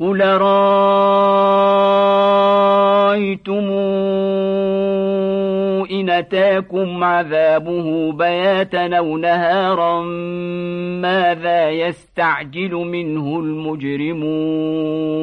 قل رأيتم إن أتاكم عذابه بياتا أو نهارا ماذا يستعجل منه المجرمون